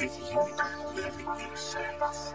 If you could live in your sights,